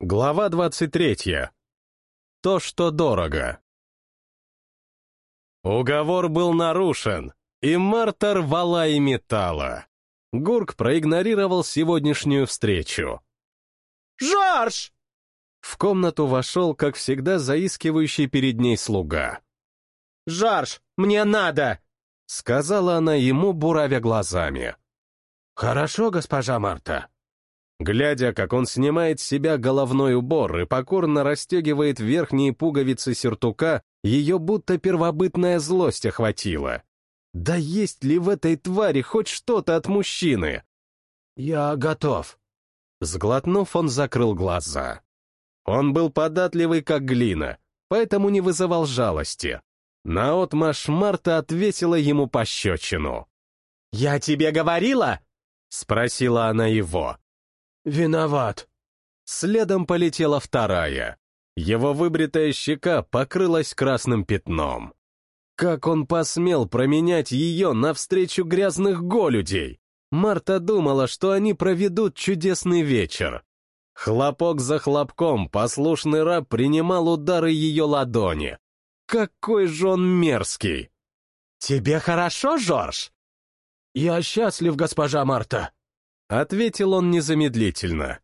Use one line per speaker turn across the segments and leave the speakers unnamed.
Глава 23. То, что дорого. Уговор был нарушен, и Марта рвала и металла. Гурк проигнорировал сегодняшнюю встречу.
«Жорж!»
В комнату вошел, как всегда, заискивающий перед ней слуга.
«Жорж, мне надо!»
— сказала она ему, буравя глазами.
«Хорошо, госпожа Марта»,
Глядя, как он снимает с себя головной убор и покорно расстегивает верхние пуговицы сюртука, ее будто первобытная злость охватила. Да есть ли в этой твари хоть что-то от мужчины?
«Я готов».
Сглотнув, он закрыл глаза. Он был податливый, как глина, поэтому не вызывал жалости. Наотмашь Марта отвесила ему пощечину.
«Я тебе говорила?»
— спросила она его.
«Виноват».
Следом полетела вторая. Его выбритая щека покрылась красным пятном. Как он посмел променять ее навстречу грязных голюдей? Марта думала, что они проведут чудесный вечер. Хлопок за хлопком послушный раб принимал удары ее ладони. Какой же он мерзкий!
«Тебе хорошо, Жорж?»
«Я счастлив, госпожа Марта», —
ответил он незамедлительно.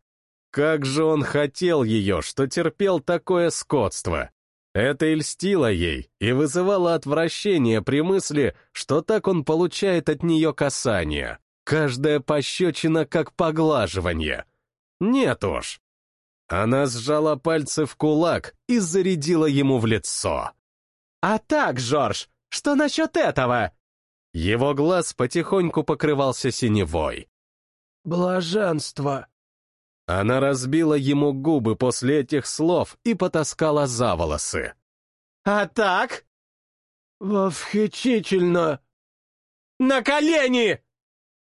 Как же он хотел ее, что терпел такое скотство. Это и льстило ей и вызывало отвращение при мысли, что так он получает от нее касание. Каждая пощечина как поглаживание. Нет уж. Она сжала пальцы в кулак и зарядила ему в лицо.
«А так, Жорж, что насчет этого?»
Его глаз потихоньку покрывался синевой.
«Блаженство!»
Она разбила ему губы после этих слов и потаскала за волосы.
«А так?»
«Восхитительно!»
«На колени!»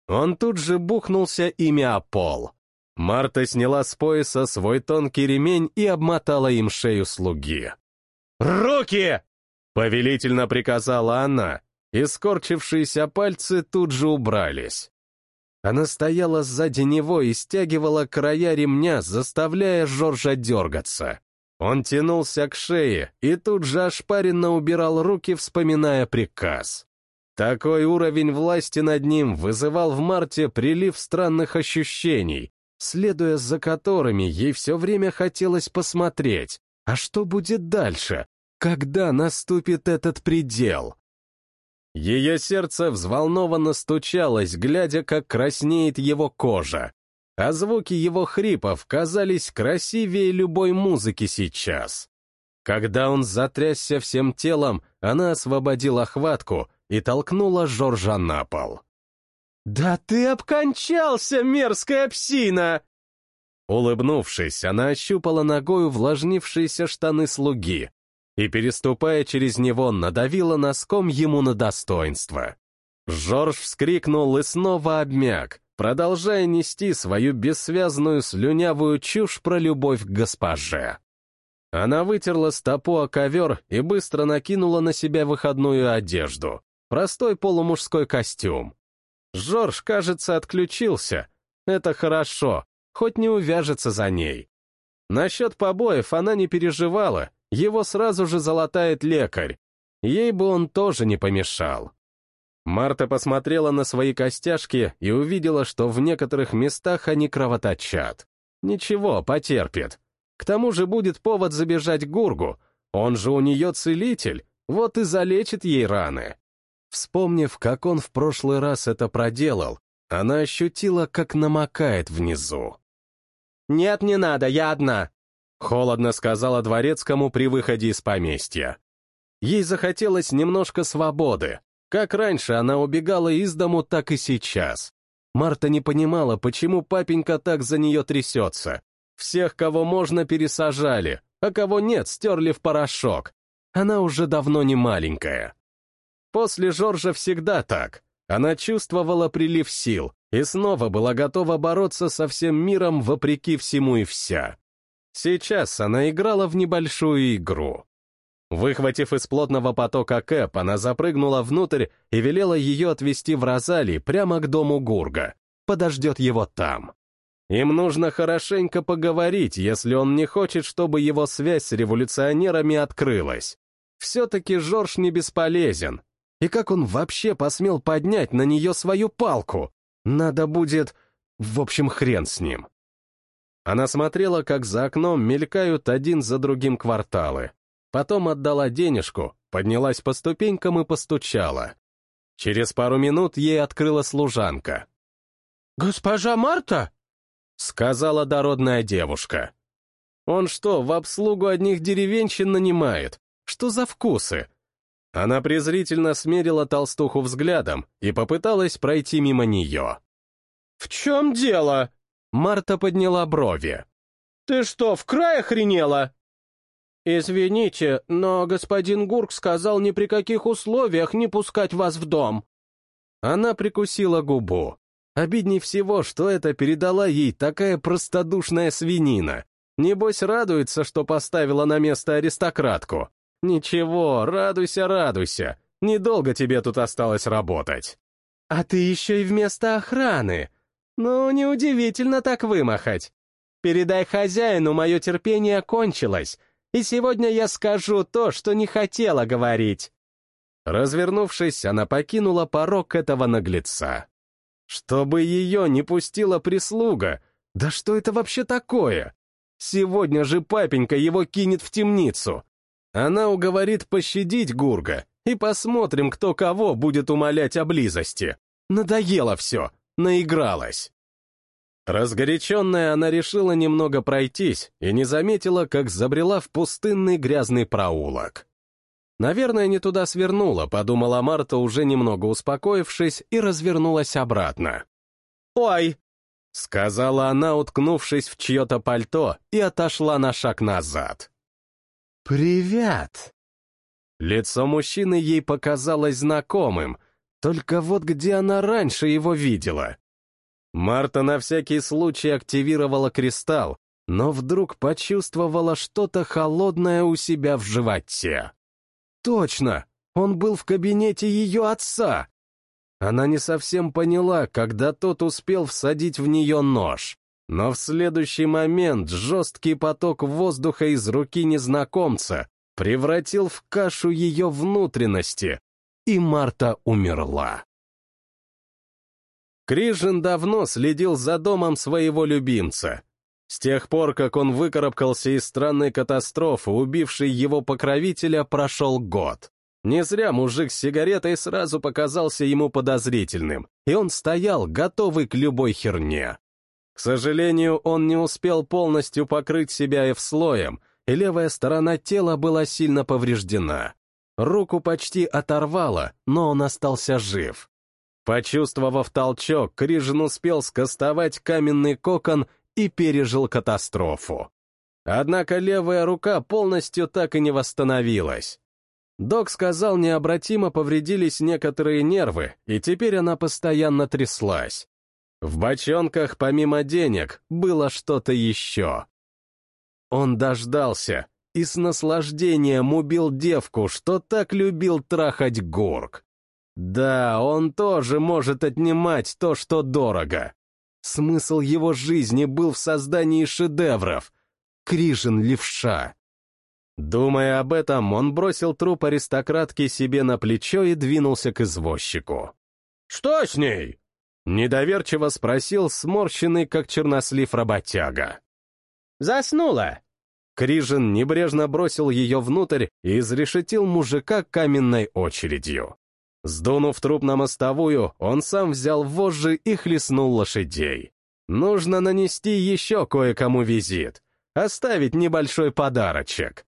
Он тут же бухнулся ими о пол. Марта сняла с пояса свой тонкий ремень и обмотала им шею слуги.
«Руки!»
— повелительно приказала она, и скорчившиеся пальцы тут же убрались. Она стояла сзади него и стягивала края ремня, заставляя Жоржа дергаться. Он тянулся к шее и тут же ошпаренно убирал руки, вспоминая приказ. Такой уровень власти над ним вызывал в марте прилив странных ощущений, следуя за которыми ей все время хотелось посмотреть, а что будет дальше, когда наступит этот предел. Ее сердце взволнованно стучалось, глядя, как краснеет его кожа, а звуки его хрипов казались красивее любой музыки сейчас. Когда он затрясся всем телом, она освободила хватку и толкнула Жоржа на пол.
«Да ты обкончался, мерзкая псина!»
Улыбнувшись, она ощупала ногой увлажнившиеся штаны слуги, и, переступая через него, надавила носком ему на достоинство. Жорж вскрикнул и снова обмяк, продолжая нести свою бессвязную слюнявую чушь про любовь к госпоже. Она вытерла стопу о ковер и быстро накинула на себя выходную одежду, простой полумужской костюм. Жорж, кажется, отключился. Это хорошо, хоть не увяжется за ней. Насчет побоев она не переживала, его сразу же залатает лекарь. Ей бы он тоже не помешал. Марта посмотрела на свои костяшки и увидела, что в некоторых местах они кровоточат. Ничего, потерпит. К тому же будет повод забежать к Гургу. Он же у нее целитель, вот и залечит ей раны. Вспомнив, как он в прошлый раз это проделал, она ощутила, как намокает внизу.
«Нет, не надо, я одна», —
холодно сказала дворецкому при выходе из поместья. Ей захотелось немножко свободы. Как раньше она убегала из дому, так и сейчас. Марта не понимала, почему папенька так за нее трясется. Всех, кого можно, пересажали, а кого нет, стерли в порошок. Она уже давно не маленькая. После Жоржа всегда так. Она чувствовала прилив сил и снова была готова бороться со всем миром вопреки всему и вся. Сейчас она играла в небольшую игру. Выхватив из плотного потока Кэп, она запрыгнула внутрь и велела ее отвезти в Розали прямо к дому Гурга. Подождет его там. Им нужно хорошенько поговорить, если он не хочет, чтобы его связь с революционерами открылась. Все-таки Жорж не бесполезен. И как он вообще посмел поднять на нее свою палку? Надо будет... В общем, хрен с ним. Она смотрела, как за окном мелькают один за другим кварталы. Потом отдала денежку, поднялась по ступенькам и постучала. Через пару минут ей открыла служанка.
«Госпожа Марта?»
— сказала дородная девушка. «Он что, в обслугу одних деревенщин нанимает? Что за вкусы?» Она презрительно смерила толстуху взглядом и попыталась пройти мимо нее.
«В чем дело?»
Марта подняла брови.
«Ты что, в край охренела?» «Извините, но господин Гурк сказал ни при каких условиях не пускать вас в дом».
Она прикусила губу. Обидней всего, что это передала ей такая простодушная свинина. Небось, радуется, что поставила на место аристократку. Ничего, радуйся, радуйся. Недолго тебе тут осталось работать. А ты еще и вместо охраны. Ну, неудивительно так вымахать. Передай хозяину, мое терпение кончилось, и сегодня я скажу то, что не хотела говорить». Развернувшись, она покинула порог этого наглеца. Чтобы ее не пустила прислуга, да что это вообще такое? Сегодня же папенька его кинет в темницу. Она уговорит пощадить Гурга, и посмотрим, кто кого будет умолять о близости. Надоело все, наигралась. Разгоряченная, она решила немного пройтись и не заметила, как забрела в пустынный грязный проулок. Наверное, не туда свернула, подумала Марта, уже немного успокоившись, и развернулась обратно.
«Ой!»
— сказала она, уткнувшись в чье-то пальто, и отошла на шаг назад. «Привет!» Лицо мужчины ей показалось знакомым, только вот где она раньше его видела? Марта на всякий случай активировала кристалл, но вдруг почувствовала что-то холодное у себя в животе. Точно, он был в кабинете ее отца. Она не совсем поняла, когда тот успел всадить в нее нож. Но в следующий момент жесткий поток воздуха из руки незнакомца превратил в кашу ее внутренности, и Марта умерла. Крижин давно следил за домом своего любимца. С тех пор, как он выкарабкался из странной катастрофы, убившей его покровителя, прошел год. Не зря мужик с сигаретой сразу показался ему подозрительным, и он стоял, готовый к любой херне. К сожалению, он не успел полностью покрыть себя F-слоем, и левая сторона тела была сильно повреждена. Руку почти оторвало, но он остался жив. Почувствовав толчок, Крижин успел скостовать каменный кокон и пережил катастрофу. Однако левая рука полностью так и не восстановилась. Док сказал, необратимо повредились некоторые нервы, и теперь она постоянно тряслась. В бочонках, помимо денег, было что-то еще. Он дождался, и с наслаждением убил девку, что так любил трахать Горг. Да, он тоже может отнимать то, что дорого. Смысл его жизни был в создании шедевров. Крижин левша. Думая об этом, он бросил труп аристократки себе на плечо и двинулся к извозчику.
«Что с ней?»
— недоверчиво спросил сморщенный, как чернослив работяга.
«Заснула»,
Крижин небрежно бросил ее внутрь и изрешетил мужика каменной очередью. Сдунув труп на мостовую, он сам взял вожжи и хлестнул лошадей. Нужно нанести еще кое-кому визит, оставить небольшой подарочек.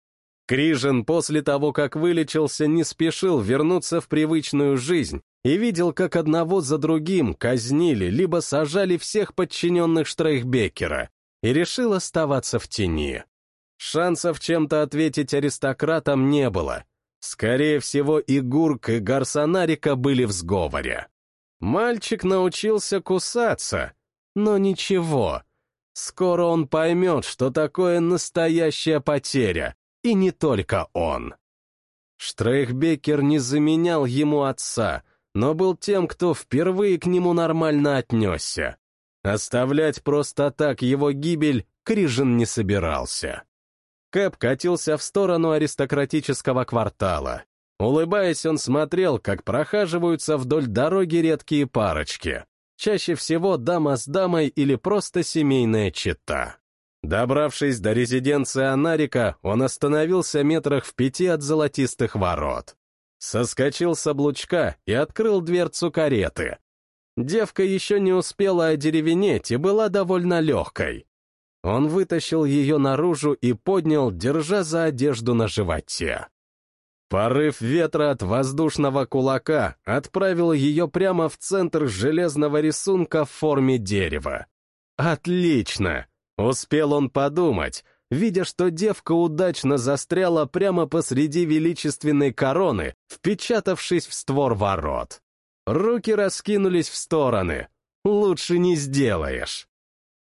Крижин после того, как вылечился, не спешил вернуться в привычную жизнь и видел, как одного за другим казнили либо сажали всех подчиненных Штрейхбекера, и решил оставаться в тени. Шансов чем-то ответить аристократам не было. Скорее всего, и Гурк, и Гарсонарика были в сговоре. Мальчик научился кусаться, но ничего. Скоро он поймет, что такое настоящая потеря, и не только он. Штрейхбекер не заменял ему отца, но был тем, кто впервые к нему нормально отнесся. Оставлять просто так его гибель Крижин не собирался. Кэп катился в сторону аристократического квартала. Улыбаясь, он смотрел, как прохаживаются вдоль дороги редкие парочки. Чаще всего дама с дамой или просто семейная чета. Добравшись до резиденции Анарика, он остановился метрах в пяти от золотистых ворот. Соскочил с облучка и открыл дверцу кареты. Девка еще не успела одеревенеть и была довольно легкой. Он вытащил ее наружу и поднял, держа за одежду на животе. Порыв ветра от воздушного кулака отправил ее прямо в центр железного рисунка в форме дерева. Отлично! Успел он подумать, видя, что девка удачно застряла прямо посреди величественной короны, впечатавшись в створ ворот. Руки раскинулись в стороны. Лучше не сделаешь.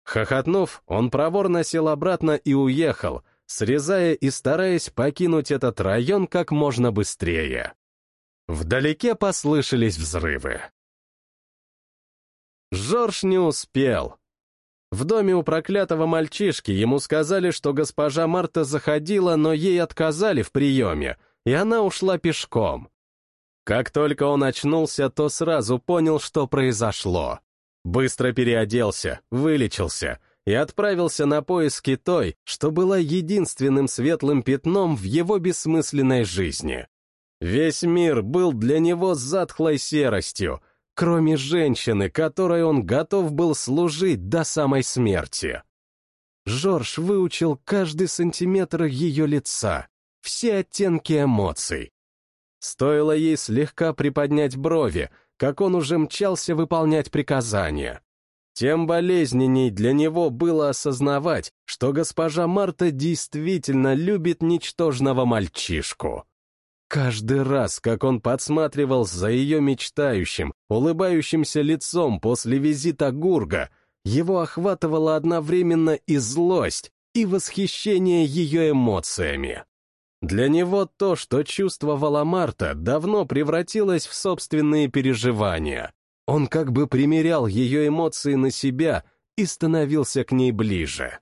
Хохотнув, он проворно сел обратно и уехал, срезая и стараясь покинуть этот район как можно быстрее. Вдалеке послышались взрывы. Жорж не успел. В доме у проклятого мальчишки ему сказали, что госпожа Марта заходила, но ей отказали в приеме, и она ушла пешком. Как только он очнулся, то сразу понял, что произошло. Быстро переоделся, вылечился и отправился на поиски той, что была единственным светлым пятном в его бессмысленной жизни. Весь мир был для него затхлой серостью, кроме женщины, которой он готов был служить до самой смерти. Жорж выучил каждый сантиметр ее лица, все оттенки эмоций, Стоило ей слегка приподнять брови, как он уже мчался выполнять приказания. Тем болезненней для него было осознавать, что госпожа Марта действительно любит ничтожного мальчишку. Каждый раз, как он подсматривал за ее мечтающим, улыбающимся лицом после визита Гурга, его охватывала одновременно и злость, и восхищение ее эмоциями. Для него то, что чувствовала Марта, давно превратилось в собственные переживания. Он как бы примерял ее эмоции на себя и становился к ней ближе.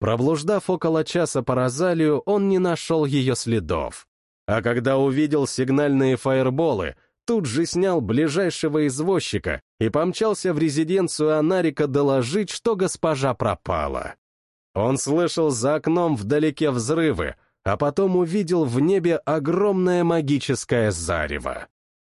Проблуждав около часа по Розалию, он не нашел ее следов. А когда увидел сигнальные фаерболы, тут же снял ближайшего извозчика и помчался в резиденцию Анарика доложить, что госпожа пропала. Он слышал за окном вдалеке взрывы, а потом увидел в небе огромное магическое зарево.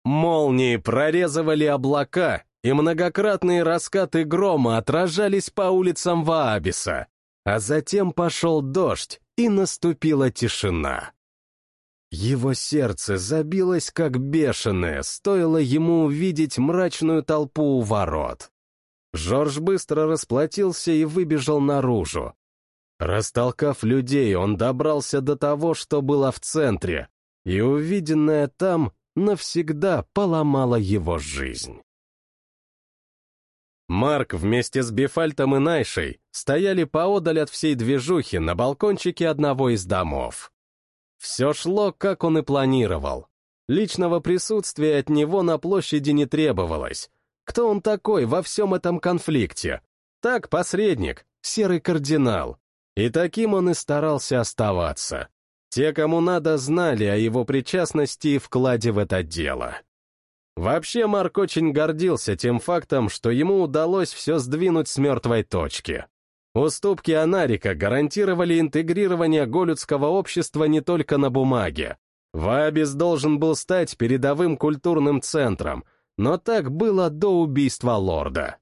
Молнии прорезывали облака, и многократные раскаты грома отражались по улицам Ваабиса, а затем пошел дождь, и наступила тишина. Его сердце забилось как бешеное, стоило ему увидеть мрачную толпу у ворот. Жорж быстро расплатился и выбежал наружу, Растолкав людей, он добрался до того, что было в центре, и увиденное там навсегда поломало его жизнь. Марк вместе с Бефальтом и Найшей стояли поодаль от всей движухи на балкончике одного из домов. Все шло, как он и планировал. Личного присутствия от него на площади не требовалось. Кто он такой во всем этом конфликте? Так, посредник, серый кардинал. И таким он и старался оставаться. Те, кому надо, знали о его причастности и вкладе в это дело. Вообще, Марк очень гордился тем фактом, что ему удалось все сдвинуть с мертвой точки. Уступки Анарика гарантировали интегрирование голюдского общества не только на бумаге. Вабис должен был стать передовым культурным центром, но так было до убийства лорда.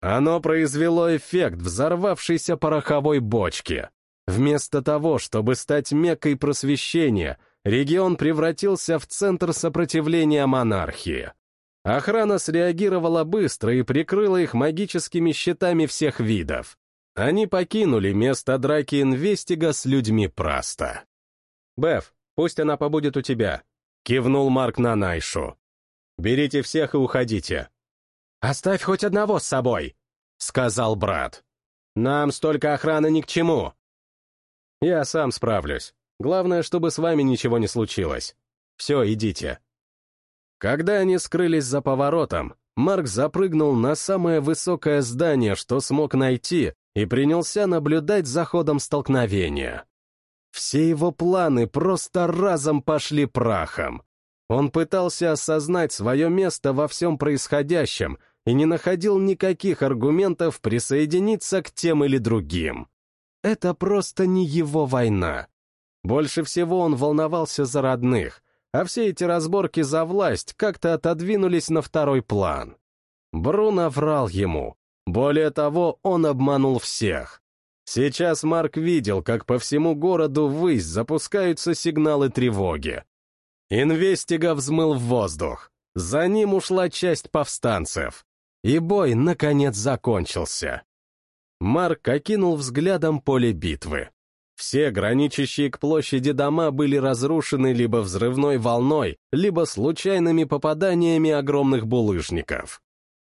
Оно произвело эффект взорвавшейся пороховой бочки. Вместо того, чтобы стать меккой просвещения, регион превратился в центр сопротивления монархии. Охрана среагировала быстро и прикрыла их магическими щитами всех видов. Они покинули место драки Инвестига с людьми Праста. «Беф, пусть она побудет у тебя», — кивнул Марк на Найшу. «Берите всех и уходите. «Оставь хоть одного с собой», — сказал брат. «Нам столько охраны ни к чему». «Я сам справлюсь. Главное, чтобы с вами ничего не случилось. Все, идите». Когда они скрылись за поворотом, Марк запрыгнул на самое высокое здание, что смог найти, и принялся наблюдать за ходом столкновения. Все его планы просто разом пошли прахом. Он пытался осознать свое место во всем происходящем и не находил никаких аргументов присоединиться к тем или другим. Это просто не его война. Больше всего он волновался за родных, а все эти разборки за власть как-то отодвинулись на второй план. Бруно врал ему. Более того, он обманул всех. Сейчас Марк видел, как по всему городу ввысь запускаются сигналы тревоги. Инвестига взмыл в воздух. За ним ушла часть повстанцев. И бой, наконец, закончился. Марк окинул взглядом поле битвы. Все граничащие к площади дома были разрушены либо взрывной волной, либо случайными попаданиями огромных булыжников.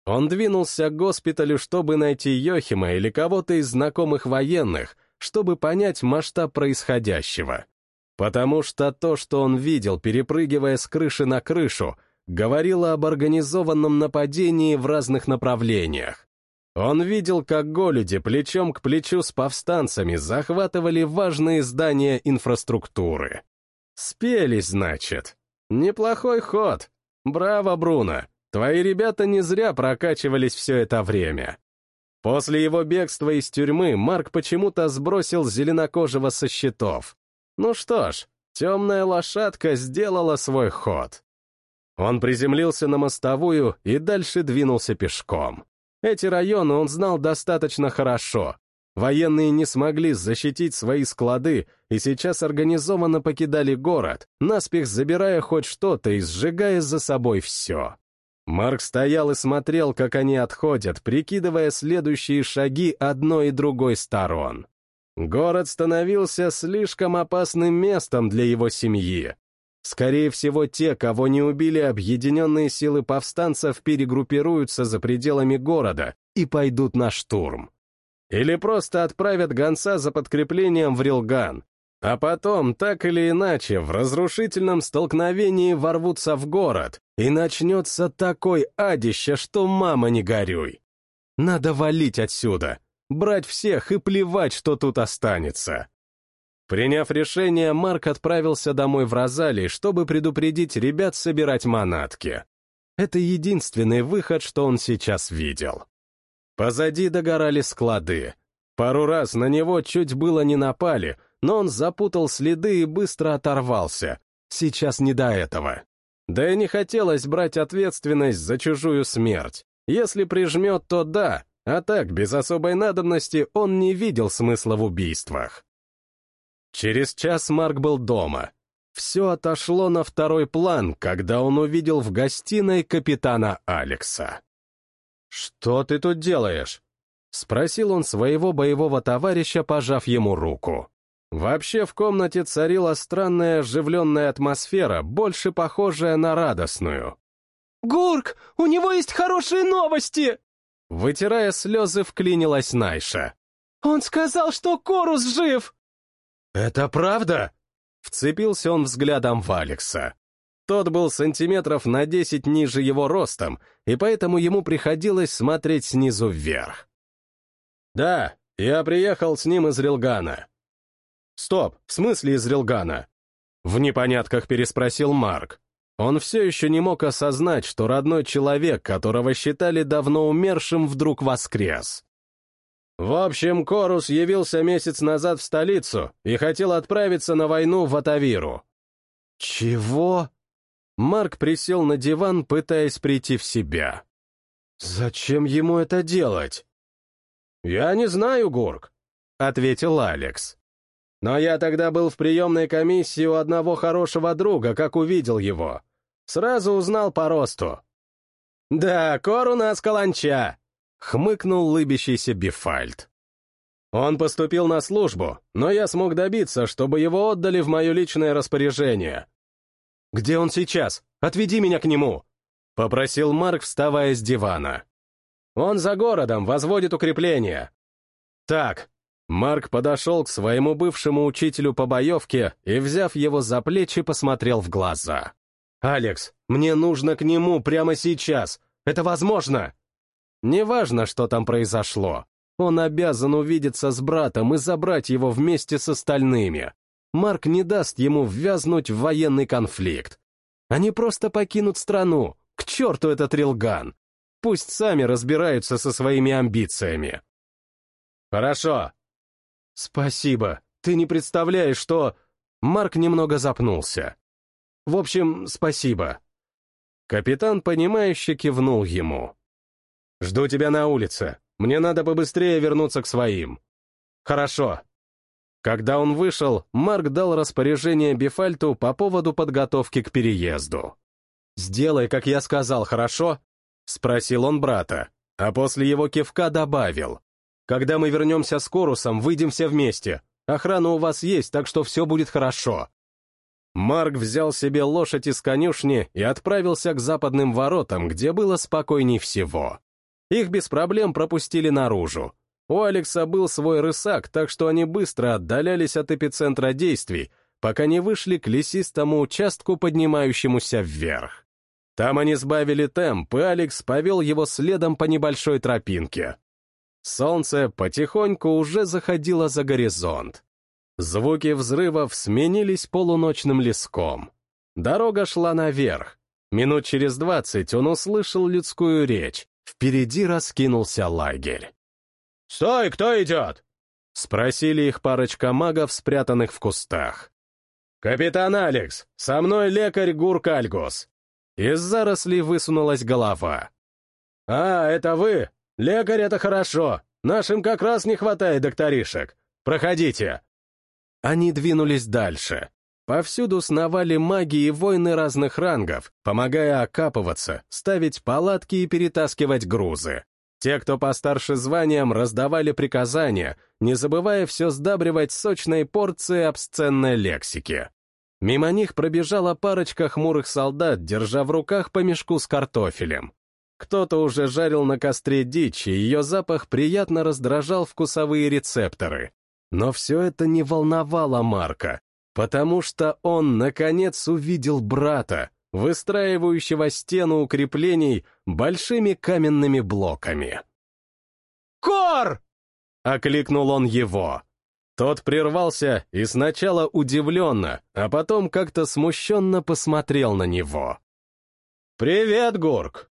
Он двинулся к госпиталю, чтобы найти Йохима или кого-то из знакомых военных, чтобы понять масштаб происходящего. Потому что то, что он видел, перепрыгивая с крыши на крышу, говорило об организованном нападении в разных направлениях. Он видел, как голюди плечом к плечу с повстанцами захватывали важные здания инфраструктуры. Спелись, значит. Неплохой ход. Браво, Бруно. Твои ребята не зря прокачивались все это время. После его бегства из тюрьмы Марк почему-то сбросил зеленокожего со счетов. Ну что ж, темная лошадка сделала свой ход. Он приземлился на мостовую и дальше двинулся пешком. Эти районы он знал достаточно хорошо. Военные не смогли защитить свои склады и сейчас организованно покидали город, наспех забирая хоть что-то и сжигая за собой все. Марк стоял и смотрел, как они отходят, прикидывая следующие шаги одной и другой сторон. Город становился слишком опасным местом для его семьи. Скорее всего, те, кого не убили объединенные силы повстанцев, перегруппируются за пределами города и пойдут на штурм. Или просто отправят гонца за подкреплением в Рилган, а потом, так или иначе, в разрушительном столкновении ворвутся в город, и начнется такой адище, что мама не горюй. Надо валить отсюда, брать всех и плевать, что тут останется. Приняв решение, Марк отправился домой в Розалии, чтобы предупредить ребят собирать манатки. Это единственный выход, что он сейчас видел. Позади догорали склады. Пару раз на него чуть было не напали, но он запутал следы и быстро оторвался. Сейчас не до этого. Да и не хотелось брать ответственность за чужую смерть. Если прижмет, то да, а так, без особой надобности, он не видел смысла в убийствах. Через час Марк был дома. Все отошло на второй план, когда он увидел в гостиной капитана Алекса. «Что ты тут делаешь?» — спросил он своего боевого товарища, пожав ему руку. Вообще в комнате царила странная оживленная атмосфера, больше похожая на радостную.
«Гурк, у него есть хорошие новости!»
Вытирая слезы, вклинилась Найша.
«Он сказал, что Корус жив!»
«Это правда?» Вцепился он взглядом в Алекса. Тот был сантиметров на десять ниже его ростом, и поэтому ему приходилось смотреть снизу вверх. «Да, я приехал с ним из Рилгана». «Стоп, в смысле из Рилгана?» В непонятках переспросил Марк. Он все еще не мог осознать, что родной человек, которого считали давно умершим, вдруг воскрес. В общем, Корус явился месяц назад в столицу и хотел отправиться на войну в Атавиру. Чего? Марк присел на диван, пытаясь прийти в себя. Зачем ему это делать? Я не знаю, Гурк, ответил Алекс. Но я тогда был в приемной комиссии у одного хорошего друга, как увидел его. Сразу узнал по росту. Да, Кор у нас каланча, хмыкнул лыбящийся Бифальд. Он поступил на службу, но я смог добиться, чтобы его отдали в мое личное распоряжение. «Где он сейчас? Отведи меня к нему!» — попросил Марк, вставая с дивана. «Он за городом, возводит укрепления». «Так». Марк подошел к своему бывшему учителю по боевке и, взяв его за плечи, посмотрел в глаза. «Алекс, мне нужно к нему прямо сейчас. Это возможно!» Неважно, что там произошло. Он обязан увидеться с братом и забрать его вместе с остальными. Марк не даст ему ввязнуть в военный конфликт. Они просто покинут страну. К черту этот Рилган. Пусть сами разбираются со своими амбициями. Хорошо. Спасибо. Ты не представляешь, что... Марк немного запнулся. В общем, спасибо. Капитан, понимающе кивнул ему. «Жду тебя на улице. Мне надо побыстрее вернуться к своим». «Хорошо». Когда он вышел, Марк дал распоряжение Бифальту по поводу подготовки к переезду. «Сделай, как я сказал, хорошо?» — спросил он брата, а после его кивка добавил. «Когда мы вернемся с Корусом, выйдем все вместе. Охрана у вас есть, так что все будет хорошо». Марк взял себе лошадь из конюшни и отправился к западным воротам, где было спокойней всего. Их без проблем пропустили наружу. У Алекса был свой рысак, так что они быстро отдалялись от эпицентра действий, пока не вышли к лесистому участку, поднимающемуся вверх. Там они сбавили темп, и Алекс повел его следом по небольшой тропинке. Солнце потихоньку уже заходило за горизонт. Звуки взрывов сменились полуночным леском. Дорога шла наверх. Минут через двадцать он услышал людскую речь, Впереди раскинулся лагерь.
«Стой, кто идет?»
— спросили их парочка магов, спрятанных в кустах.
«Капитан Алекс, со мной лекарь Гурк Альгус».
Из зарослей высунулась голова.
«А, это вы? Лекарь — это хорошо. Нашим как раз не хватает докторишек. Проходите».
Они двинулись дальше. Повсюду сновали маги и воины разных рангов, помогая окапываться, ставить палатки и перетаскивать грузы. Те, кто постарше званием, раздавали приказания, не забывая все сдабривать сочной порцией обсценной лексики. Мимо них пробежала парочка хмурых солдат, держа в руках по мешку с картофелем. Кто-то уже жарил на костре дичь, и ее запах приятно раздражал вкусовые рецепторы. Но все это не волновало Марка, Потому что он, наконец, увидел брата, выстраивающего стену укреплений большими каменными блоками.
«Кор!»
— окликнул он его. Тот прервался и сначала удивленно, а потом как-то смущенно посмотрел на него.
«Привет, Гурк!»